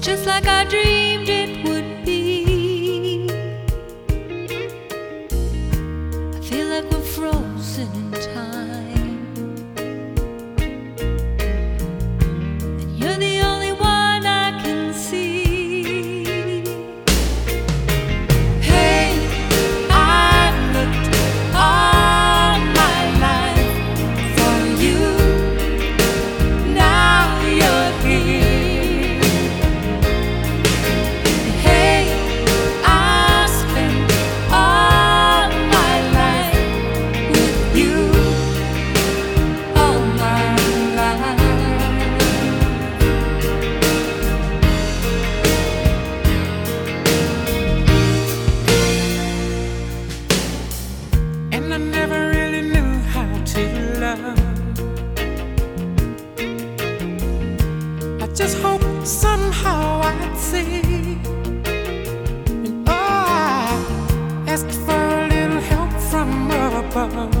just like I dreamed it would be. I feel like we're frozen in time. I just hope somehow I'd see. And oh, I asked for a little help from above.